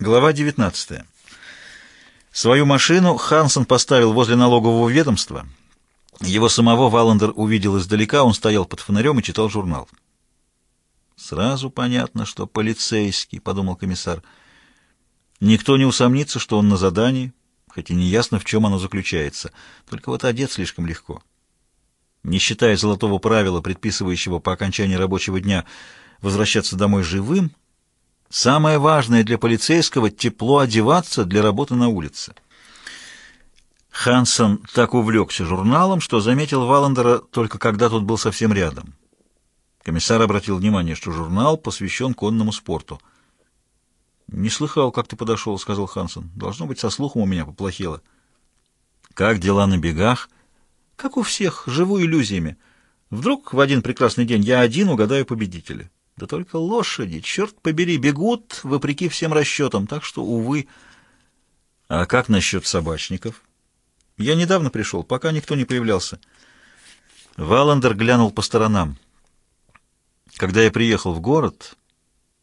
Глава 19. Свою машину Хансен поставил возле налогового ведомства. Его самого Валандер увидел издалека, он стоял под фонарем и читал журнал. «Сразу понятно, что полицейский», — подумал комиссар. «Никто не усомнится, что он на задании, хоть и не ясно, в чем оно заключается. Только вот одет слишком легко. Не считая золотого правила, предписывающего по окончании рабочего дня возвращаться домой живым, Самое важное для полицейского — тепло одеваться для работы на улице. Хансон так увлекся журналом, что заметил Валандера только когда тот был совсем рядом. Комиссар обратил внимание, что журнал посвящен конному спорту. «Не слыхал, как ты подошел», — сказал Хансон. «Должно быть, со слухом у меня поплохело». «Как дела на бегах?» «Как у всех, живу иллюзиями. Вдруг в один прекрасный день я один угадаю победителя». Да только лошади, черт побери, бегут вопреки всем расчетам, так что, увы. А как насчет собачников? Я недавно пришел, пока никто не появлялся. Валандер глянул по сторонам. Когда я приехал в город,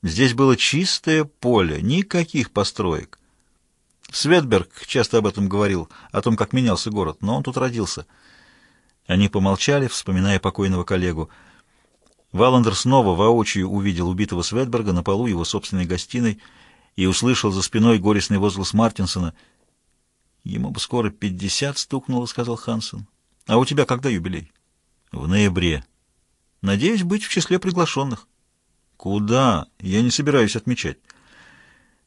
здесь было чистое поле, никаких построек. Светберг часто об этом говорил, о том, как менялся город, но он тут родился. Они помолчали, вспоминая покойного коллегу. Валандер снова воочию увидел убитого Светберга на полу его собственной гостиной и услышал за спиной горестный возглас Мартинсона. «Ему бы скоро пятьдесят стукнуло», — сказал Хансен. «А у тебя когда юбилей?» «В ноябре. Надеюсь быть в числе приглашенных». «Куда? Я не собираюсь отмечать».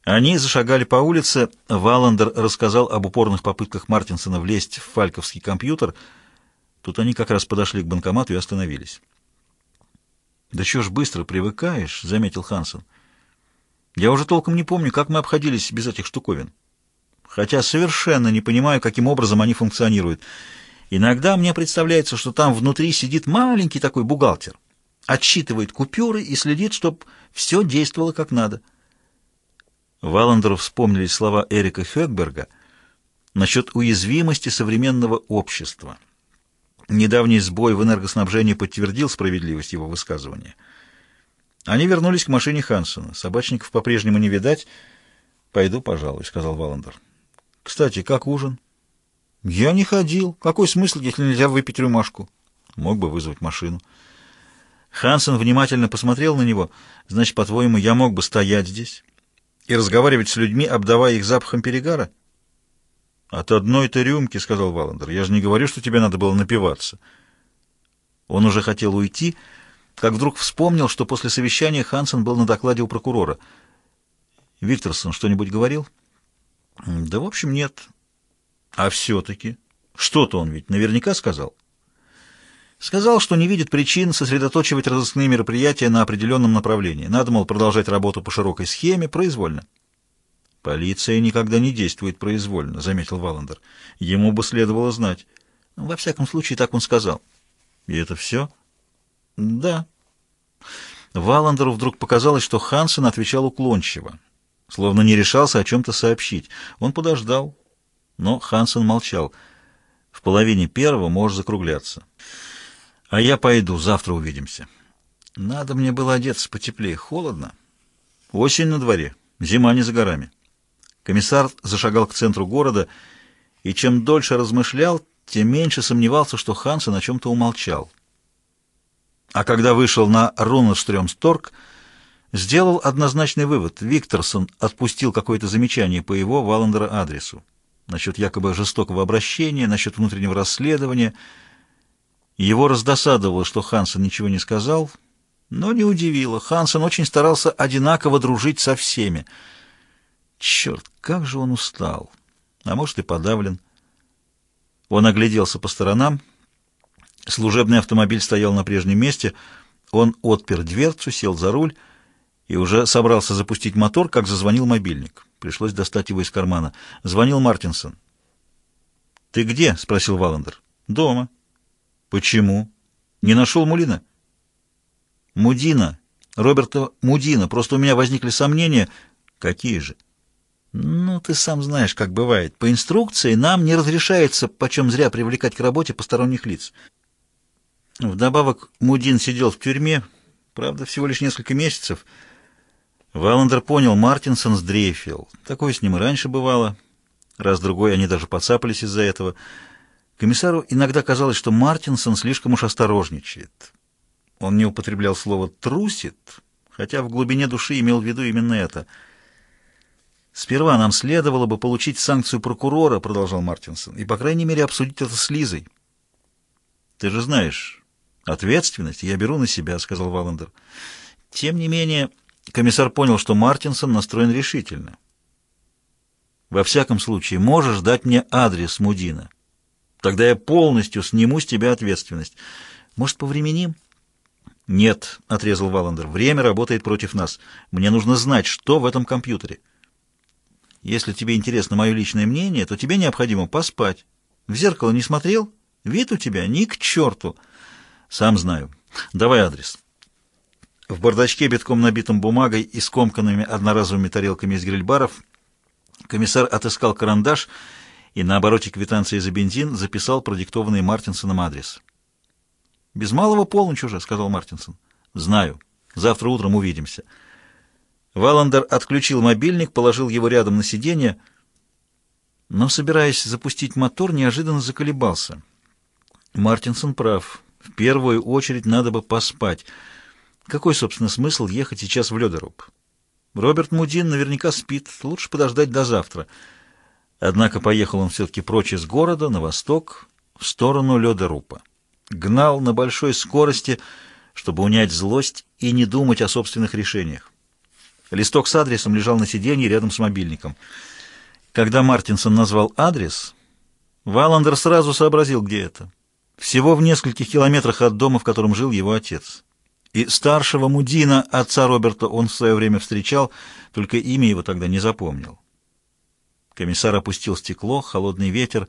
Они зашагали по улице. Валандер рассказал об упорных попытках Мартинсона влезть в фальковский компьютер. Тут они как раз подошли к банкомату и остановились. «Да чего ж быстро привыкаешь», — заметил Хансен. «Я уже толком не помню, как мы обходились без этих штуковин. Хотя совершенно не понимаю, каким образом они функционируют. Иногда мне представляется, что там внутри сидит маленький такой бухгалтер, отсчитывает купюры и следит, чтобы все действовало как надо». Валандеру вспомнили слова Эрика Хёкберга насчет уязвимости современного общества — Недавний сбой в энергоснабжении подтвердил справедливость его высказывания. Они вернулись к машине Хансона. Собачников по-прежнему не видать. «Пойду, пожалуй», — сказал Валандер. «Кстати, как ужин?» «Я не ходил. Какой смысл, если нельзя выпить рюмашку?» «Мог бы вызвать машину». Хансен внимательно посмотрел на него. «Значит, по-твоему, я мог бы стоять здесь и разговаривать с людьми, обдавая их запахом перегара?» «От одной-то рюмки», — сказал Валандер. «Я же не говорю, что тебе надо было напиваться». Он уже хотел уйти, как вдруг вспомнил, что после совещания Хансен был на докладе у прокурора. «Викторсон что-нибудь говорил?» «Да, в общем, нет». «А все-таки?» «Что-то он ведь наверняка сказал». Сказал, что не видит причин сосредоточивать разыскные мероприятия на определенном направлении. Надо, мол, продолжать работу по широкой схеме, произвольно. «Полиция никогда не действует произвольно», — заметил Валандер. «Ему бы следовало знать». Ну, «Во всяком случае, так он сказал». «И это все?» «Да». Валандеру вдруг показалось, что Хансен отвечал уклончиво, словно не решался о чем-то сообщить. Он подождал, но Хансен молчал. «В половине первого можешь закругляться». «А я пойду, завтра увидимся». «Надо мне было одеться потеплее. Холодно. Осень на дворе, зима не за горами». Комиссар зашагал к центру города, и чем дольше размышлял, тем меньше сомневался, что Хансен о чем-то умолчал. А когда вышел на Рунастрёмсторг, сделал однозначный вывод. Викторсон отпустил какое-то замечание по его Валандера адресу насчет якобы жестокого обращения, насчет внутреннего расследования. Его раздосадовало, что Хансен ничего не сказал, но не удивило. Хансен очень старался одинаково дружить со всеми — Черт, как же он устал! А может и подавлен. Он огляделся по сторонам. Служебный автомобиль стоял на прежнем месте. Он отпер дверцу, сел за руль и уже собрался запустить мотор, как зазвонил мобильник. Пришлось достать его из кармана. Звонил Мартинсон. «Ты где?» — спросил Валандер. «Дома». «Почему?» «Не нашел Мулина?» «Мудина. Роберта Мудина. Просто у меня возникли сомнения». «Какие же?» «Ну, ты сам знаешь, как бывает. По инструкции нам не разрешается почем зря привлекать к работе посторонних лиц». Вдобавок Мудин сидел в тюрьме, правда, всего лишь несколько месяцев. Валандер понял, Мартинсон сдрейфил. Такое с ним и раньше бывало. Раз-другой они даже подцапались из-за этого. Комиссару иногда казалось, что Мартинсон слишком уж осторожничает. Он не употреблял слово «трусит», хотя в глубине души имел в виду именно это. «Сперва нам следовало бы получить санкцию прокурора», — продолжал Мартинсон, «и, по крайней мере, обсудить это с Лизой». «Ты же знаешь, ответственность я беру на себя», — сказал Валандер. Тем не менее, комиссар понял, что Мартинсон настроен решительно. «Во всяком случае, можешь дать мне адрес Мудина. Тогда я полностью сниму с тебя ответственность. Может, повременим?» «Нет», — отрезал Валандер, — «время работает против нас. Мне нужно знать, что в этом компьютере». «Если тебе интересно мое личное мнение, то тебе необходимо поспать. В зеркало не смотрел? Вид у тебя ни к черту». «Сам знаю. Давай адрес». В бардачке, битком набитом бумагой и скомканными одноразовыми тарелками из грильбаров, комиссар отыскал карандаш и на обороте квитанции за бензин записал продиктованный Мартинсоном адрес. «Без малого полночь уже», — сказал Мартинсон. «Знаю. Завтра утром увидимся». Валандер отключил мобильник, положил его рядом на сиденье, но, собираясь запустить мотор, неожиданно заколебался. Мартинсон прав. В первую очередь надо бы поспать — какой, собственно, смысл ехать сейчас в Ледоруб? Роберт Мудин наверняка спит, лучше подождать до завтра. Однако поехал он все-таки прочь из города, на восток, в сторону Ледорупа. Гнал на большой скорости, чтобы унять злость и не думать о собственных решениях. Листок с адресом лежал на сиденье рядом с мобильником. Когда Мартинсон назвал адрес, Валандер сразу сообразил, где это. Всего в нескольких километрах от дома, в котором жил его отец. И старшего Мудина, отца Роберта, он в свое время встречал, только имя его тогда не запомнил. Комиссар опустил стекло, холодный ветер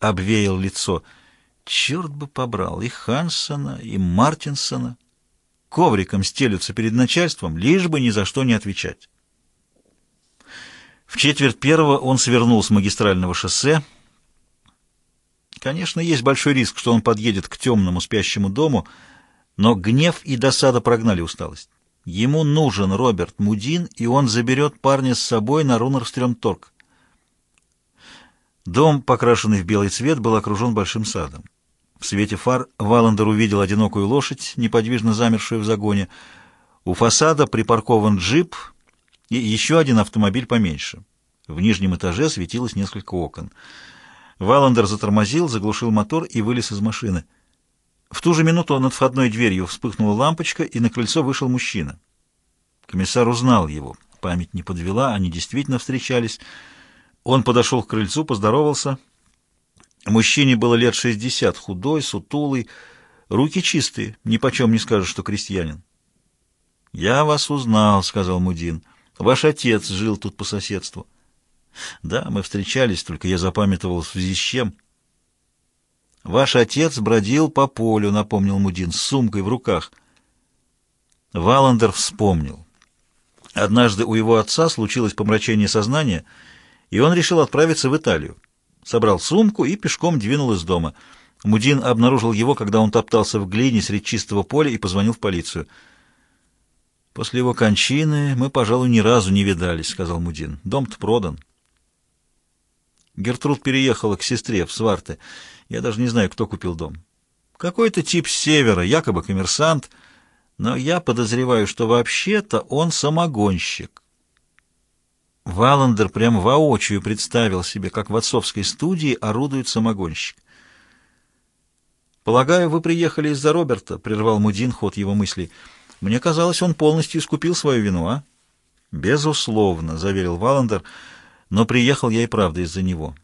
обвеял лицо. Черт бы побрал и Хансона, и Мартинсона. Ковриком стелются перед начальством, лишь бы ни за что не отвечать. В четверть первого он свернул с магистрального шоссе. Конечно, есть большой риск, что он подъедет к темному спящему дому, но гнев и досада прогнали усталость. Ему нужен Роберт Мудин, и он заберет парня с собой на Рунерстрём-торг. Дом, покрашенный в белый цвет, был окружен большим садом. В свете фар Валандер увидел одинокую лошадь, неподвижно замершую в загоне. У фасада припаркован джип и еще один автомобиль поменьше. В нижнем этаже светилось несколько окон. Валандер затормозил, заглушил мотор и вылез из машины — в ту же минуту над входной дверью вспыхнула лампочка, и на крыльцо вышел мужчина. Комиссар узнал его. Память не подвела, они действительно встречались. Он подошел к крыльцу, поздоровался. Мужчине было лет шестьдесят, худой, сутулый, руки чистые, ни почем не скажешь, что крестьянин. — Я вас узнал, — сказал Мудин. — Ваш отец жил тут по соседству. — Да, мы встречались, только я запамятовал в связи с чем — Ваш отец бродил по полю, напомнил Мудин, с сумкой в руках. Валандер вспомнил. Однажды у его отца случилось помрачение сознания, и он решил отправиться в Италию. Собрал сумку и пешком двинул из дома. Мудин обнаружил его, когда он топтался в глине средь чистого поля и позвонил в полицию. «После его кончины мы, пожалуй, ни разу не видались», — сказал Мудин. «Дом-то продан». Гертруд переехала к сестре в Сварте. Я даже не знаю, кто купил дом. Какой-то тип с севера, якобы коммерсант, но я подозреваю, что вообще-то он самогонщик. Валандер прям воочию представил себе, как в отцовской студии орудует самогонщик. «Полагаю, вы приехали из-за Роберта», — прервал Мудин ход его мыслей. «Мне казалось, он полностью искупил свою вину, а?» «Безусловно», — заверил Валандер, — но приехал я и правда из-за него.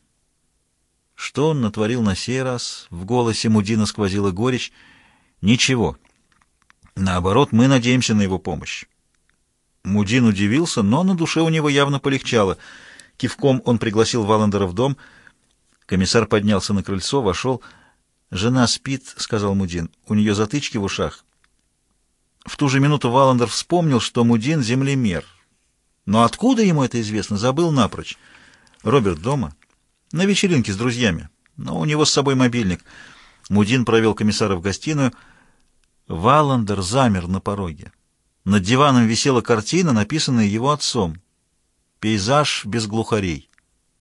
Что он натворил на сей раз? В голосе Мудина сквозила горечь. Ничего. Наоборот, мы надеемся на его помощь. Мудин удивился, но на душе у него явно полегчало. Кивком он пригласил Валандера в дом. Комиссар поднялся на крыльцо, вошел. «Жена спит», — сказал Мудин. «У нее затычки в ушах». В ту же минуту Валандер вспомнил, что Мудин — землемер. Но откуда ему это известно, забыл напрочь. Роберт дома? На вечеринке с друзьями. Но у него с собой мобильник. Мудин провел комиссара в гостиную. Валандер замер на пороге. Над диваном висела картина, написанная его отцом. «Пейзаж без глухарей».